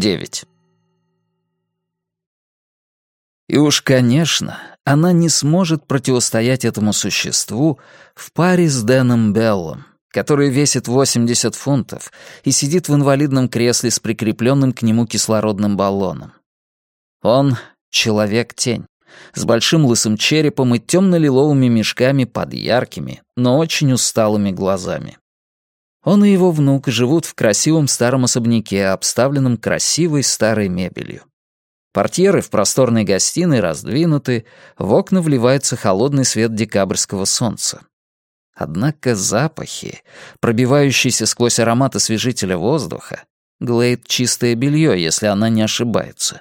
9. И уж, конечно, она не сможет противостоять этому существу в паре с Дэном Беллом, который весит 80 фунтов и сидит в инвалидном кресле с прикрепленным к нему кислородным баллоном. Он — человек-тень, с большим лысым черепом и темно-лиловыми мешками под яркими, но очень усталыми глазами. Он и его внук живут в красивом старом особняке, обставленном красивой старой мебелью. Портьеры в просторной гостиной раздвинуты, в окна вливается холодный свет декабрьского солнца. Однако запахи, пробивающиеся сквозь аромат освежителя воздуха, Глейд — чистое белье, если она не ошибается.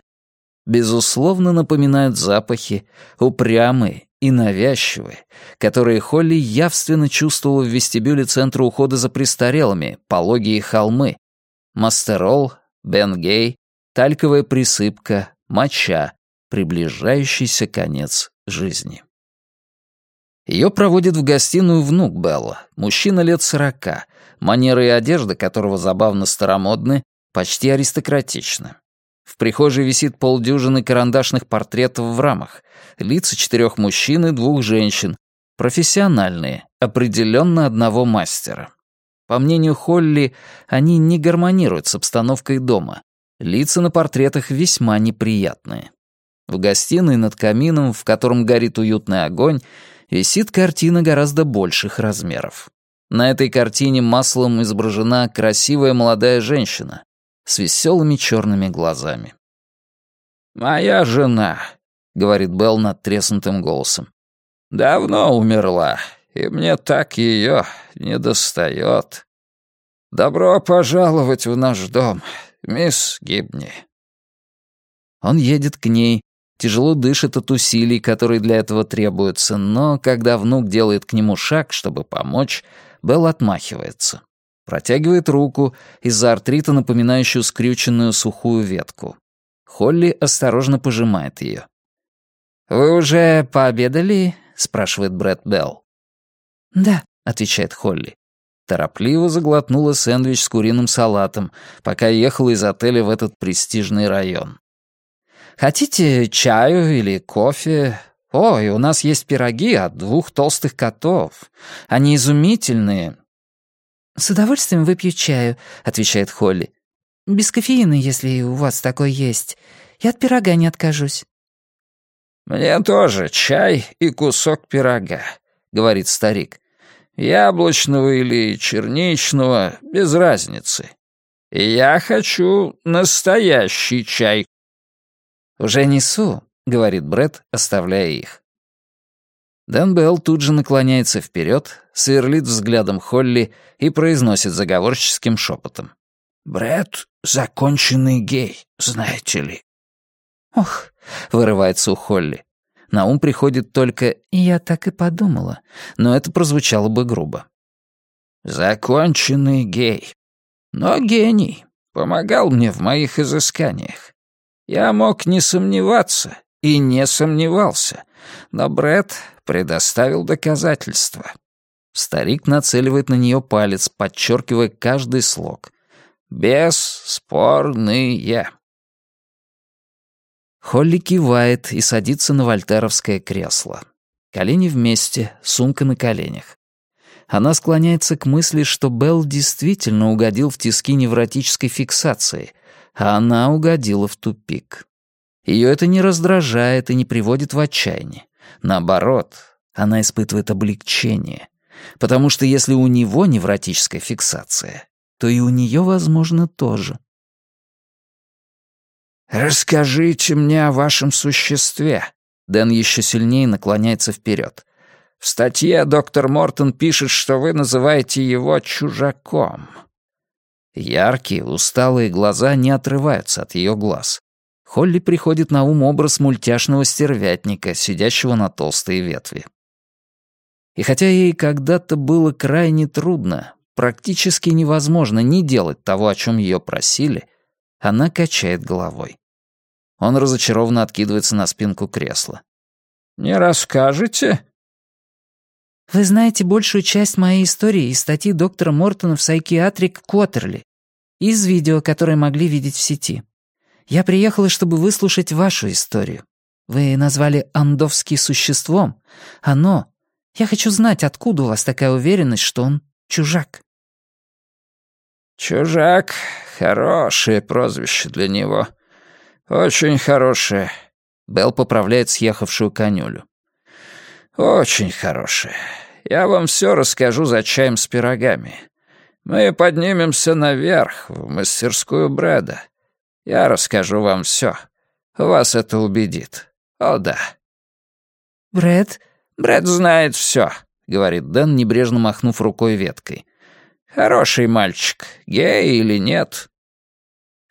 Безусловно, напоминают запахи, упрямые и навязчивые, которые Холли явственно чувствовала в вестибюле Центра ухода за престарелыми, пологие холмы, мастерол, бенгей, тальковая присыпка, моча, приближающийся конец жизни. Ее проводит в гостиную внук Белла, мужчина лет сорока, манеры и одежда которого забавно старомодны, почти аристократичны. В прихожей висит полдюжины карандашных портретов в рамах, лица четырех мужчин и двух женщин, профессиональные, определенно одного мастера. По мнению Холли, они не гармонируют с обстановкой дома. Лица на портретах весьма неприятные. В гостиной над камином, в котором горит уютный огонь, висит картина гораздо больших размеров. На этой картине маслом изображена красивая молодая женщина с веселыми черными глазами. «Моя жена», — говорит Белл над треснутым голосом, — «давно умерла, и мне так ее не достает. Добро пожаловать в наш дом, мисс Гибни». Он едет к ней, тяжело дышит от усилий, которые для этого требуются, но когда внук делает к нему шаг, чтобы помочь, Белл отмахивается. Протягивает руку, из-за артрита напоминающую скрюченную сухую ветку. Холли осторожно пожимает ее. «Вы уже пообедали?» — спрашивает Брэд Белл. «Да», — отвечает Холли. Торопливо заглотнула сэндвич с куриным салатом, пока ехала из отеля в этот престижный район. Хотите чаю или кофе? Ой, у нас есть пироги от двух толстых котов. Они изумительные». «С удовольствием выпью чаю», — отвечает Холли. «Без кофеина, если у вас такой есть. Я от пирога не откажусь». «Мне тоже чай и кусок пирога», — говорит старик. «Яблочного или черничного, без разницы. Я хочу настоящий чай, «Уже несу», — говорит Бред, оставляя их. Дэн Белл тут же наклоняется вперед, сверлит взглядом Холли и произносит заговорческим шепотом. Бред законченный гей, знаете ли». «Ох», — вырывается у Холли. На ум приходит только «я так и подумала», но это прозвучало бы грубо. «Законченный гей. Но гений. Помогал мне в моих изысканиях. Я мог не сомневаться и не сомневался, но Бред предоставил доказательства. Старик нацеливает на нее палец, подчеркивая каждый слог. «Бесспорные». Холли кивает и садится на вольтеровское кресло. Колени вместе, сумка на коленях. Она склоняется к мысли, что Белл действительно угодил в тиски невротической фиксации, а она угодила в тупик. Ее это не раздражает и не приводит в отчаяние. Наоборот, она испытывает облегчение. Потому что если у него невротическая фиксация, то и у нее, возможно, тоже. «Расскажите мне о вашем существе», Дэн еще сильнее наклоняется вперед. «В статье доктор Мортон пишет, что вы называете его чужаком. Яркие, усталые глаза не отрываются от ее глаз. Холли приходит на ум образ мультяшного стервятника, сидящего на толстой ветви. И хотя ей когда-то было крайне трудно, практически невозможно не делать того, о чем ее просили, она качает головой. Он разочарованно откидывается на спинку кресла. «Не расскажете?» «Вы знаете большую часть моей истории из статьи доктора Мортона в «Сайкиатрик Коттерли», из видео, которые могли видеть в сети. Я приехала, чтобы выслушать вашу историю. Вы назвали Андовский существом. Оно. Я хочу знать, откуда у вас такая уверенность, что он чужак». «Чужак — хорошее прозвище для него. Очень хорошее». Белл поправляет съехавшую конюлю. «Очень хорошее. Я вам все расскажу за чаем с пирогами. Мы поднимемся наверх, в мастерскую Брэда. Я расскажу вам все. Вас это убедит. О, да». «Брэд?» «Брэд знает все», — говорит Дэн, небрежно махнув рукой веткой. Хороший мальчик, гей или нет?»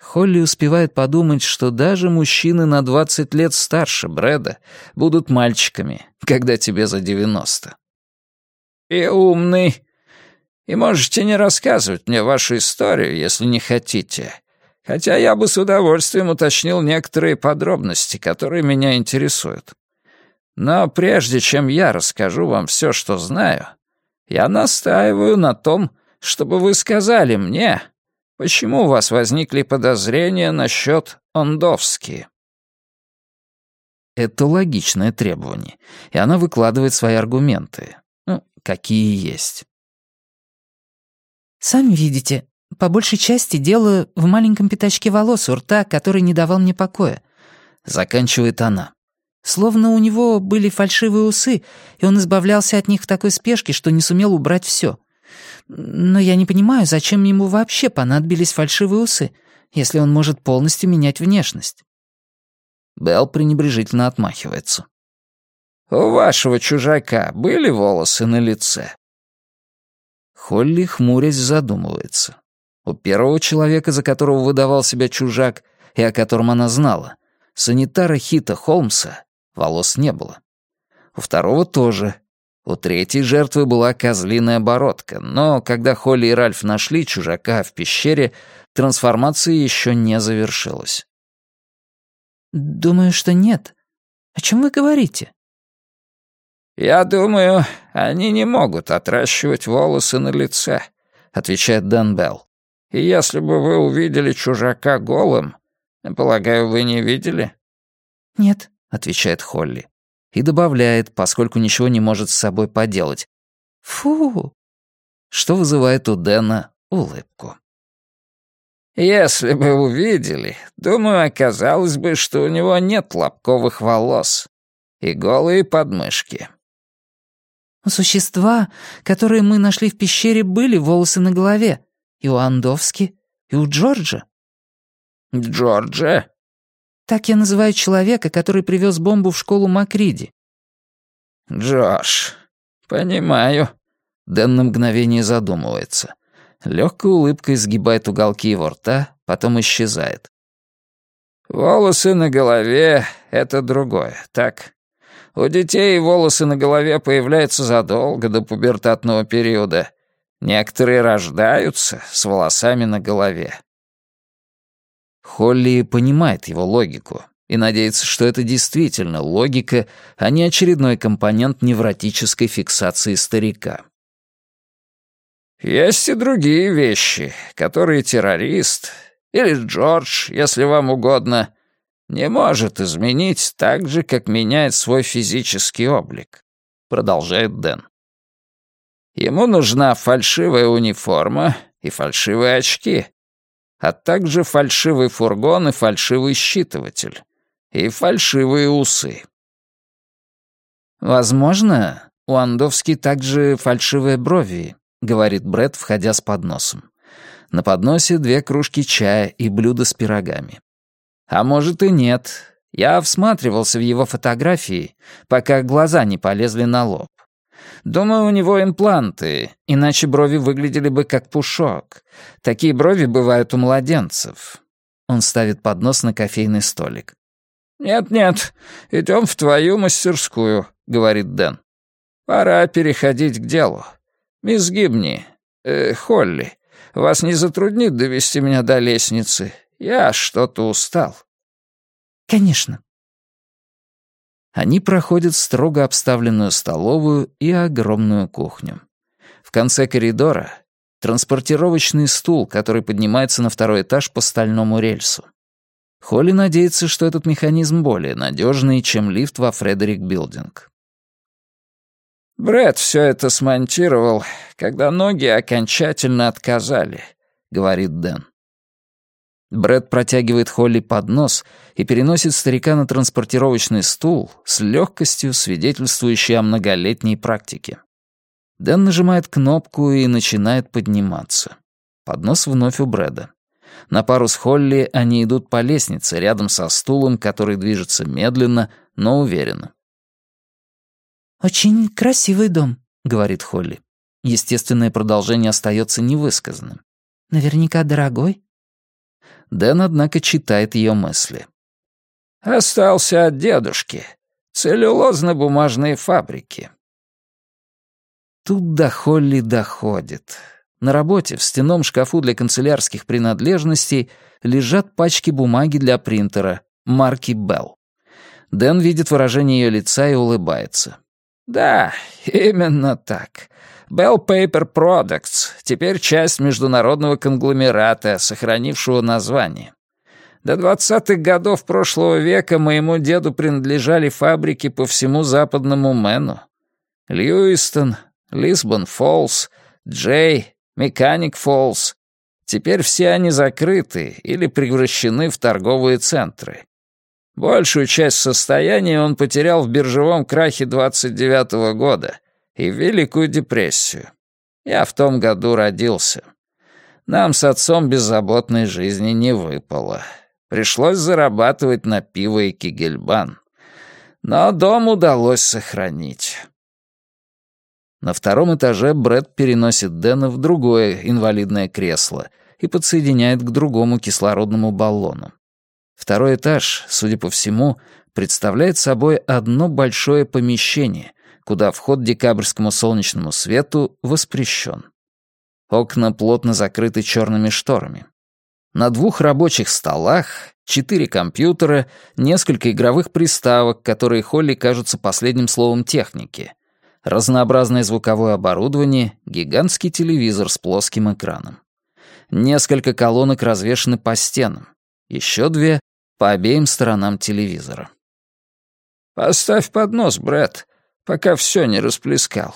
Холли успевает подумать, что даже мужчины на 20 лет старше Брэда будут мальчиками, когда тебе за 90. «И умный. И можете не рассказывать мне вашу историю, если не хотите. Хотя я бы с удовольствием уточнил некоторые подробности, которые меня интересуют. Но прежде чем я расскажу вам все, что знаю, я настаиваю на том, чтобы вы сказали мне, почему у вас возникли подозрения насчет Ондовски». Это логичное требование, и она выкладывает свои аргументы. Ну, какие есть. «Сами видите, по большей части дело в маленьком пятачке волос у рта, который не давал мне покоя», — заканчивает она. Словно у него были фальшивые усы, и он избавлялся от них в такой спешке, что не сумел убрать все. Но я не понимаю, зачем ему вообще понадобились фальшивые усы, если он может полностью менять внешность. Белл пренебрежительно отмахивается. «У вашего чужака были волосы на лице?» Холли, хмурясь, задумывается. У первого человека, за которого выдавал себя чужак, и о котором она знала, санитара Хита Холмса, волос не было. У второго тоже, у третьей жертвы была козлиная бородка, но когда Холли и Ральф нашли чужака в пещере, трансформация еще не завершилась. «Думаю, что нет. О чем вы говорите?» «Я думаю, они не могут отращивать волосы на лице», — отвечает Дэн Белл. «И если бы вы увидели чужака голым, полагаю, вы не видели?» «Нет», — отвечает Холли и добавляет, поскольку ничего не может с собой поделать. «Фу!» Что вызывает у Дэна улыбку. «Если бы увидели, думаю, оказалось бы, что у него нет лобковых волос и голые подмышки». «У существа, которые мы нашли в пещере, были волосы на голове. И у Андовски, и у Джорджа». «Джорджа?» Так я называю человека, который привез бомбу в школу Макриди. Джош, понимаю. Дэн на мгновение задумывается. Легкой улыбкой сгибает уголки его рта, потом исчезает. Волосы на голове — это другое, так? У детей волосы на голове появляются задолго до пубертатного периода. Некоторые рождаются с волосами на голове. Холли понимает его логику и надеется, что это действительно логика, а не очередной компонент невротической фиксации старика. «Есть и другие вещи, которые террорист, или Джордж, если вам угодно, не может изменить так же, как меняет свой физический облик», — продолжает Дэн. «Ему нужна фальшивая униформа и фальшивые очки, а также фальшивый фургон и фальшивый считыватель, и фальшивые усы. «Возможно, у Андовски также фальшивые брови», — говорит Бред, входя с подносом. На подносе две кружки чая и блюдо с пирогами. «А может и нет. Я всматривался в его фотографии, пока глаза не полезли на лоб. Думаю, у него импланты, иначе брови выглядели бы как пушок. Такие брови бывают у младенцев». Он ставит поднос на кофейный столик. «Нет-нет, идем в твою мастерскую», — говорит Дэн. «Пора переходить к делу. Мисс Гибни, э, Холли, вас не затруднит довести меня до лестницы? Я что-то устал». «Конечно», они проходят строго обставленную столовую и огромную кухню. В конце коридора — транспортировочный стул, который поднимается на второй этаж по стальному рельсу. Холли надеется, что этот механизм более надежный, чем лифт во Фредерик Билдинг. Брэд все это смонтировал, когда ноги окончательно отказали, говорит Дэн. Брэд протягивает Холли поднос и переносит старика на транспортировочный стул с легкостью, свидетельствующей о многолетней практике. Дэн нажимает кнопку и начинает подниматься. Поднос вновь у Брэда. На пару с Холли они идут по лестнице рядом со стулом, который движется медленно, но уверенно. «Очень красивый дом», — говорит Холли. Естественное продолжение остается невысказанным. «Наверняка дорогой?» Дэн, однако, читает ее мысли. «Остался от дедушки. Целлюлозно-бумажные фабрики». Тут до Холли доходит. На работе в стенном шкафу для канцелярских принадлежностей лежат пачки бумаги для принтера марки Bell. Дэн видит выражение ее лица и улыбается. «Да, именно так. Bell Paper Products, теперь часть международного конгломерата, сохранившего название. До двадцатых годов прошлого века моему деду принадлежали фабрики по всему западному Мэну. Льюистон, Лисбон Фоллс, Джей, Механик Фоллс. Теперь все они закрыты или превращены в торговые центры. Большую часть состояния он потерял в биржевом крахе 29-го года и Великую депрессию. Я в том году родился. Нам с отцом беззаботной жизни не выпало. Пришлось зарабатывать на пиво и кигельбан. Но дом удалось сохранить. На втором этаже Брэд переносит Дэна в другое инвалидное кресло и подсоединяет к другому кислородному баллону. Второй этаж, судя по всему, представляет собой одно большое помещение, куда вход декабрьскому солнечному свету воспрещен. Окна плотно закрыты черными шторами. На двух рабочих столах четыре компьютера, несколько игровых приставок, которые Холли кажутся последним словом техники, разнообразное звуковое оборудование, гигантский телевизор с плоским экраном. Несколько колонок развешаны по стенам, еще две — по обеим сторонам телевизора. «Поставь поднос, Брэд, пока все не расплескал».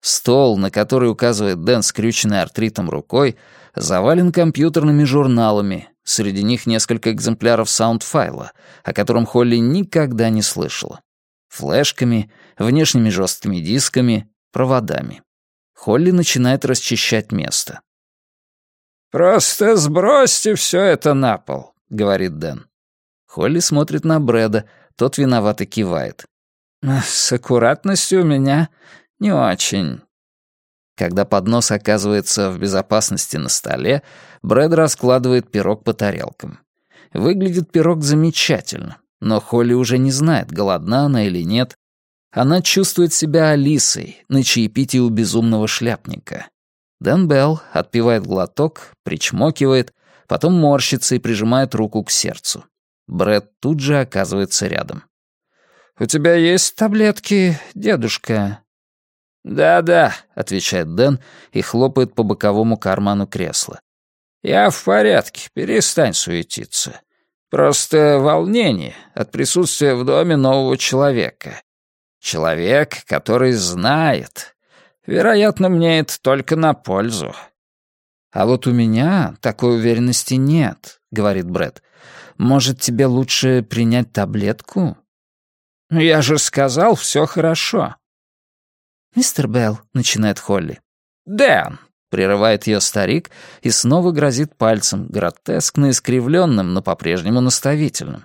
Стол, на который указывает Дэн, скрюченный артритом рукой, завален компьютерными журналами, среди них несколько экземпляров саундфайла, о котором Холли никогда не слышала флешками, внешними жесткими дисками, проводами. Холли начинает расчищать место. «Просто сбросьте все это на пол», — говорит Дэн. Холли смотрит на Брэда, тот виновато кивает. «С аккуратностью у меня не очень». Когда поднос оказывается в безопасности на столе, Брэд раскладывает пирог по тарелкам. Выглядит пирог замечательно. Но Холли уже не знает, голодна она или нет. Она чувствует себя Алисой на чаепитии у безумного шляпника. Дэн Белл отпивает глоток, причмокивает, потом морщится и прижимает руку к сердцу. Брэд тут же оказывается рядом. «У тебя есть таблетки, дедушка?» «Да-да», — отвечает Дэн и хлопает по боковому карману кресла. «Я в порядке, перестань суетиться. Просто волнение от присутствия в доме нового человека. Человек, который знает. Вероятно, мне это только на пользу. «А вот у меня такой уверенности нет», — говорит Брэд. «Может, тебе лучше принять таблетку?» «Я же сказал, все хорошо». «Мистер Белл», — начинает Холли. «Дэн», Прерывает ее старик и снова грозит пальцем, гротескно искривленным, но по-прежнему наставительным.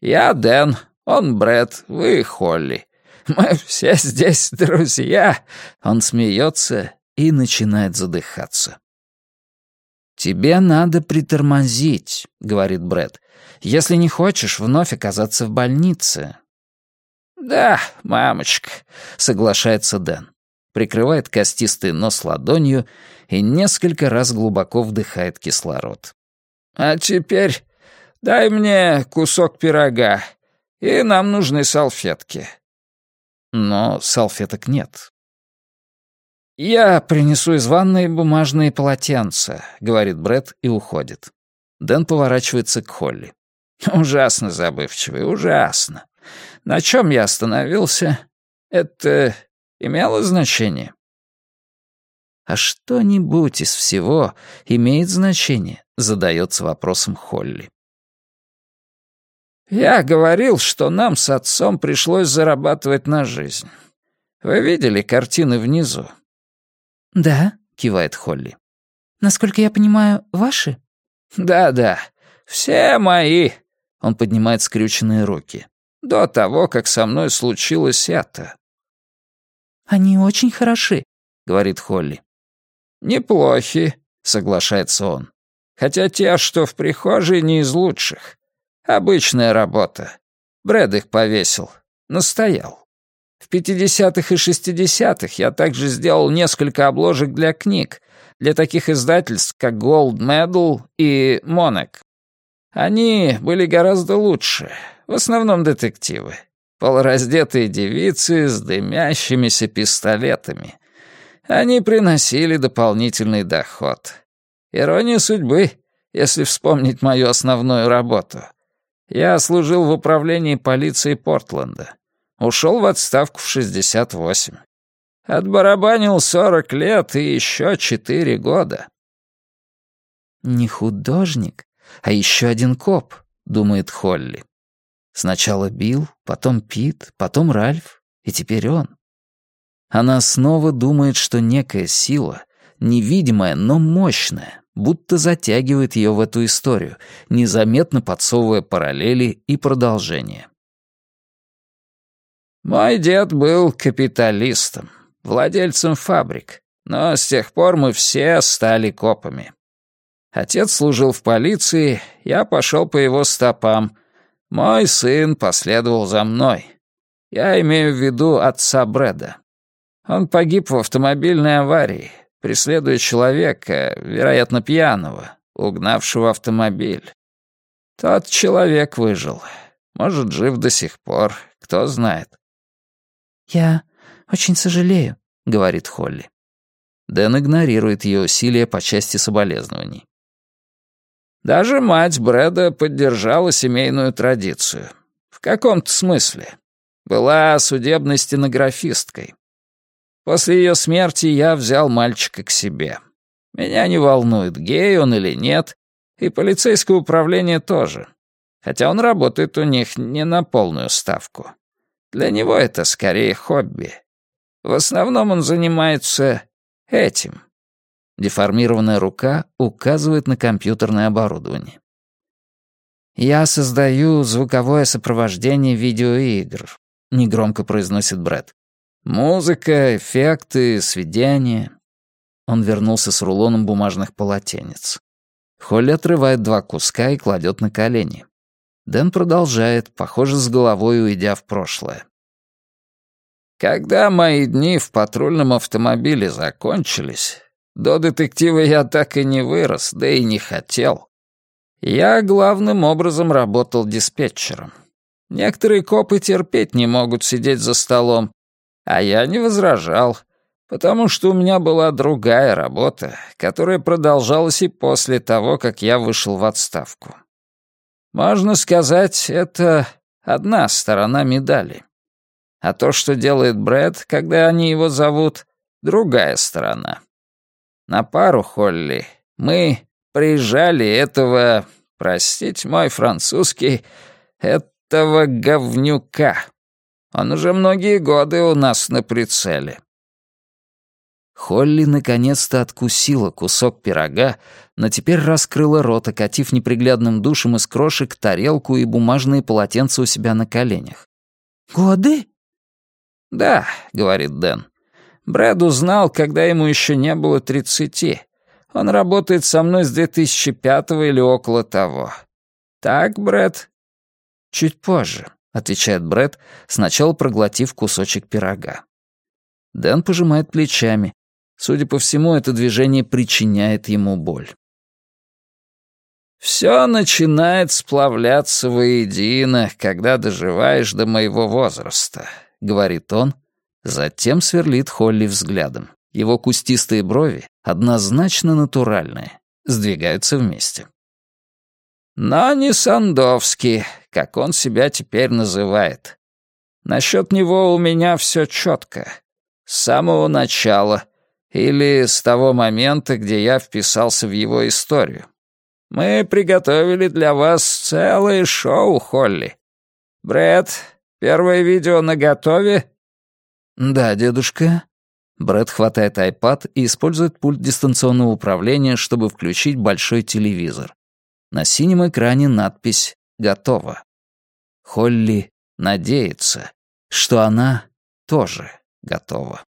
«Я Дэн, он Брэд, вы Холли. Мы все здесь друзья». Он смеется и начинает задыхаться. «Тебе надо притормозить», — говорит Брэд, «если не хочешь вновь оказаться в больнице». «Да, мамочка», — соглашается Дэн прикрывает костистый нос ладонью и несколько раз глубоко вдыхает кислород. «А теперь дай мне кусок пирога, и нам нужны салфетки». Но салфеток нет. «Я принесу из ванной бумажные полотенца», — говорит Бред и уходит. Дэн поворачивается к Холли. «Ужасно забывчивый, ужасно. На чем я остановился? Это имело значение?» «А что-нибудь из всего имеет значение?» — задается вопросом Холли. «Я говорил, что нам с отцом пришлось зарабатывать на жизнь. Вы видели картины внизу?» «Да», — кивает Холли. «Насколько я понимаю, ваши?» «Да-да, все мои», — он поднимает скрюченные руки. «До того, как со мной случилось это». «Они очень хороши», — говорит Холли. «Неплохи», — соглашается он. «Хотя те, что в прихожей, не из лучших. Обычная работа. Брэд их повесил. Настоял. В 50-х и 60-х я также сделал несколько обложек для книг, для таких издательств, как Gold Medal и Monarch. Они были гораздо лучше, в основном детективы. Полураздетые девицы с дымящимися пистолетами. Они приносили дополнительный доход. Ирония судьбы, если вспомнить мою основную работу. Я служил в управлении полиции Портленда. Ушел в отставку в 68. Отбарабанил 40 лет и еще 4 года. «Не художник, а еще один коп», — думает Холли. Сначала Билл, потом Пит, потом Ральф, и теперь он. Она снова думает, что некая сила, невидимая, но мощная, будто затягивает ее в эту историю, незаметно подсовывая параллели и продолжение. Мой дед был капиталистом, владельцем фабрик, но с тех пор мы все стали копами. Отец служил в полиции, я пошел по его стопам. Мой сын последовал за мной. Я имею в виду отца Брэда. Он погиб в автомобильной аварии, преследуя человека, вероятно, пьяного, угнавшего автомобиль. Тот человек выжил. Может, жив до сих пор, кто знает. «Я очень сожалею», — говорит Холли. Дэн игнорирует ее усилия по части соболезнований. Даже мать Брэда поддержала семейную традицию. В каком-то смысле. Была судебной стенографисткой. После ее смерти я взял мальчика к себе. Меня не волнует, гей он или нет, и полицейское управление тоже. Хотя он работает у них не на полную ставку. Для него это скорее хобби. В основном он занимается этим. Деформированная рука указывает на компьютерное оборудование. «Я создаю звуковое сопровождение видеоигр», — негромко произносит Брэд. «Музыка, эффекты, сведения». Он вернулся с рулоном бумажных полотенец. Холли отрывает два куска и кладет на колени. Дэн продолжает, похоже, с головой уйдя в прошлое. Когда мои дни в патрульном автомобиле закончились, до детектива я так и не вырос, да и не хотел. Я главным образом работал диспетчером. Некоторые копы терпеть не могут сидеть за столом, а я не возражал, потому что у меня была другая работа, которая продолжалась и после того, как я вышел в отставку. Можно сказать, это одна сторона медали. А то, что делает Брэд, когда они его зовут, другая сторона. На пару, Холли, мы приезжали этого, простите мой французский, этого говнюка. Он уже многие годы у нас на прицеле. Холли наконец-то откусила кусок пирога, но теперь раскрыла рот, окатив неприглядным душем из крошек тарелку и бумажные полотенца у себя на коленях. «Годы?» «Да», — говорит Дэн. «Брэд узнал, когда ему еще не было тридцати. Он работает со мной с 2005 или около того. Так, Брэд?» «Чуть позже», — отвечает Брэд, сначала проглотив кусочек пирога. Дэн пожимает плечами, Судя по всему, это движение причиняет ему боль. «Все начинает сплавляться воедино, когда доживаешь до моего возраста», — говорит он, затем сверлит Холли взглядом. Его кустистые брови, однозначно натуральные, сдвигаются вместе. Но не Сандовский, как он себя теперь называет. Насчет него у меня все четко. С самого начала. Или с того момента, где я вписался в его историю. Мы приготовили для вас целое шоу, Холли. Брэд, первое видео наготове?» «Да, дедушка». Брэд хватает iPad и использует пульт дистанционного управления, чтобы включить большой телевизор. На синем экране надпись «Готово». Холли надеется, что она тоже готова.